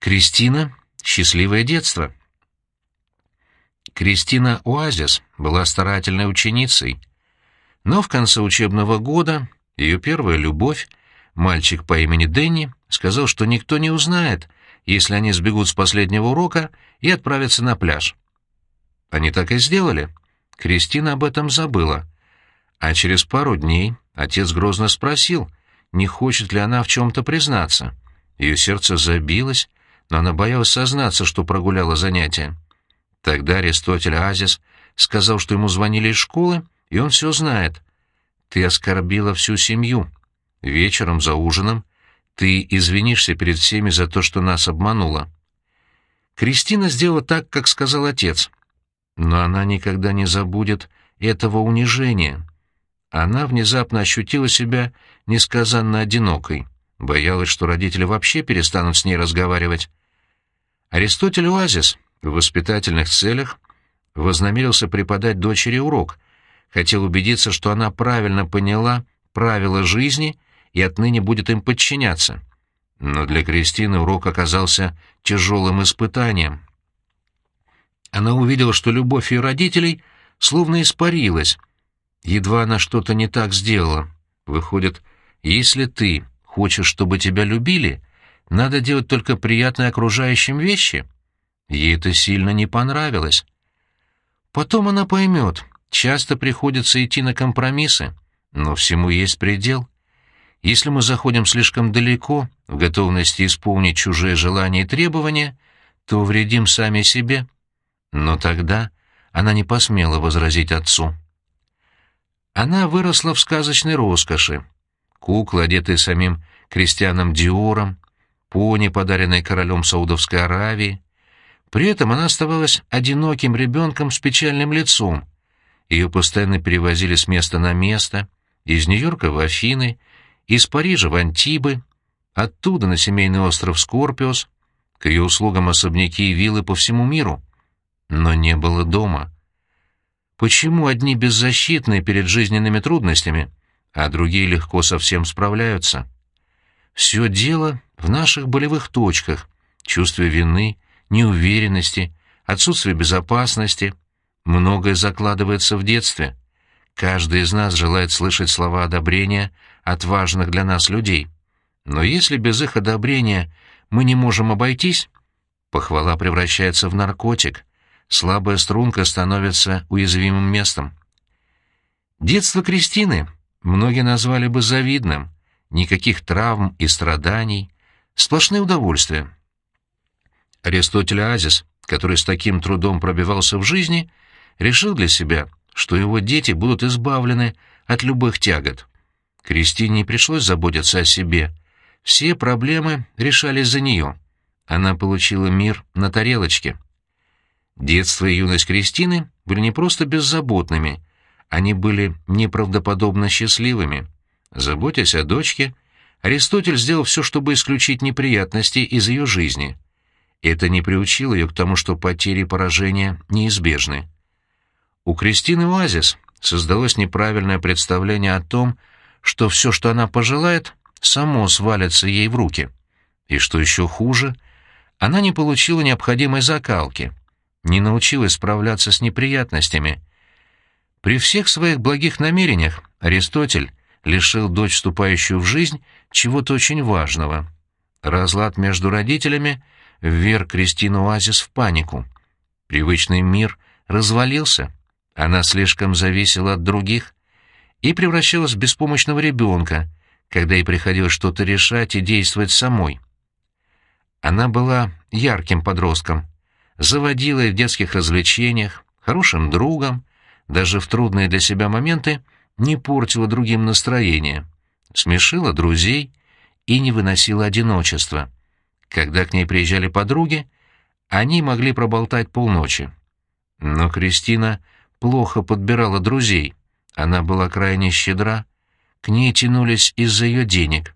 Кристина — счастливое детство. Кристина Оазис была старательной ученицей, но в конце учебного года ее первая любовь, мальчик по имени Дэнни, сказал, что никто не узнает, если они сбегут с последнего урока и отправятся на пляж. Они так и сделали. Кристина об этом забыла. А через пару дней отец грозно спросил, не хочет ли она в чем-то признаться. Ее сердце забилось, она боялась сознаться, что прогуляла занятия. Тогда Аристотель Азис сказал, что ему звонили из школы, и он все знает. «Ты оскорбила всю семью. Вечером за ужином ты извинишься перед всеми за то, что нас обманула». Кристина сделала так, как сказал отец. Но она никогда не забудет этого унижения. Она внезапно ощутила себя несказанно одинокой, боялась, что родители вообще перестанут с ней разговаривать. Аристотель Оазис в воспитательных целях вознамерился преподать дочери урок, хотел убедиться, что она правильно поняла правила жизни и отныне будет им подчиняться. Но для Кристины урок оказался тяжелым испытанием. Она увидела, что любовь ее родителей словно испарилась. Едва она что-то не так сделала. Выходит, если ты хочешь, чтобы тебя любили, надо делать только приятные окружающим вещи. Ей это сильно не понравилось. Потом она поймет, часто приходится идти на компромиссы, но всему есть предел. Если мы заходим слишком далеко в готовности исполнить чужие желания и требования, то вредим сами себе. Но тогда она не посмела возразить отцу. Она выросла в сказочной роскоши. Куклы, одетые самим крестьяном Диором, пони, подаренной королем Саудовской Аравии. При этом она оставалась одиноким ребенком с печальным лицом. Ее постоянно перевозили с места на место, из Нью-Йорка в Афины, из Парижа в Антибы, оттуда на семейный остров Скорпиос, к ее услугам особняки и виллы по всему миру. Но не было дома. Почему одни беззащитные перед жизненными трудностями, а другие легко совсем справляются? Все дело в наших болевых точках, чувстве вины, неуверенности, отсутствие безопасности. Многое закладывается в детстве. Каждый из нас желает слышать слова одобрения от важных для нас людей. Но если без их одобрения мы не можем обойтись, похвала превращается в наркотик, слабая струнка становится уязвимым местом. Детство Кристины многие назвали бы завидным, никаких травм и страданий, сплошные удовольствия. Аристотель Азис, который с таким трудом пробивался в жизни, решил для себя, что его дети будут избавлены от любых тягот. Кристине пришлось заботиться о себе. Все проблемы решались за нее. Она получила мир на тарелочке. Детство и юность Кристины были не просто беззаботными, они были неправдоподобно счастливыми. Заботясь о дочке, Аристотель сделал все, чтобы исключить неприятности из ее жизни. Это не приучило ее к тому, что потери и поражения неизбежны. У Кристины Оазис создалось неправильное представление о том, что все, что она пожелает, само свалится ей в руки. И что еще хуже, она не получила необходимой закалки, не научилась справляться с неприятностями. При всех своих благих намерениях Аристотель лишил дочь, вступающую в жизнь, чего-то очень важного. Разлад между родителями вверг Кристину Оазис в панику. Привычный мир развалился, она слишком зависела от других и превращалась в беспомощного ребенка, когда ей приходилось что-то решать и действовать самой. Она была ярким подростком, заводила в детских развлечениях, хорошим другом, даже в трудные для себя моменты не портила другим настроение, смешила друзей и не выносила одиночества. Когда к ней приезжали подруги, они могли проболтать полночи. Но Кристина плохо подбирала друзей, она была крайне щедра, к ней тянулись из-за ее денег.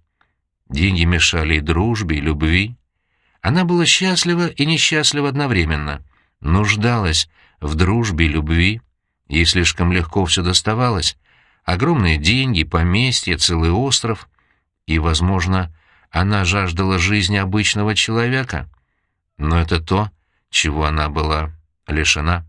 Деньги мешали и дружбе, и любви. Она была счастлива и несчастлива одновременно, нуждалась в дружбе и любви, ей слишком легко все доставалось, огромные деньги, поместье, целый остров. И, возможно, она жаждала жизни обычного человека, но это то, чего она была лишена.